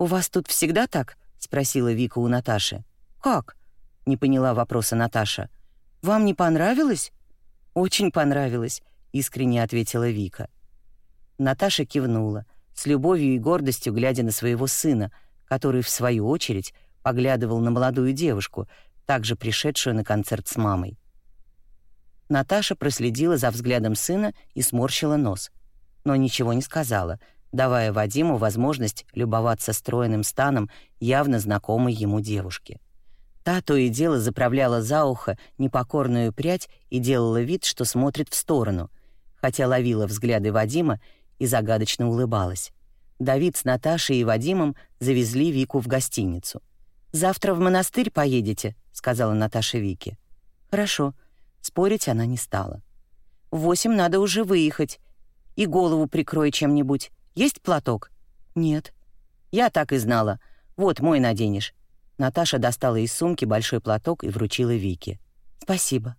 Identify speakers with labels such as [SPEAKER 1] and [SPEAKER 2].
[SPEAKER 1] «У вас тут всегда так?» — спросила Вика у Наташи. «Как?» — не поняла вопроса Наташа. «Вам не понравилось?» «Очень понравилось», — искренне ответила Вика. Наташа кивнула, с любовью и гордостью глядя на своего сына, который, в свою очередь, поглядывал на молодую девушку, также пришедшую на концерт с мамой. Наташа проследила за взглядом сына и сморщила нос, но ничего не сказала, давая Вадиму возможность любоваться стройным станом явно знакомой ему девушки. Та то и дело заправляла за ухо непокорную прядь и делала вид, что смотрит в сторону, хотя ловила взгляды Вадима и загадочно улыбалась. Давид с Наташей и Вадимом завезли Вику в гостиницу. «Завтра в монастырь поедете», — сказала Наташа Вике. «Хорошо», Спорить она не стала. «В восемь надо уже выехать. И голову прикрой чем-нибудь. Есть платок?» «Нет». «Я так и знала. Вот мой наденешь». Наташа достала из сумки большой платок и вручила Вике. «Спасибо».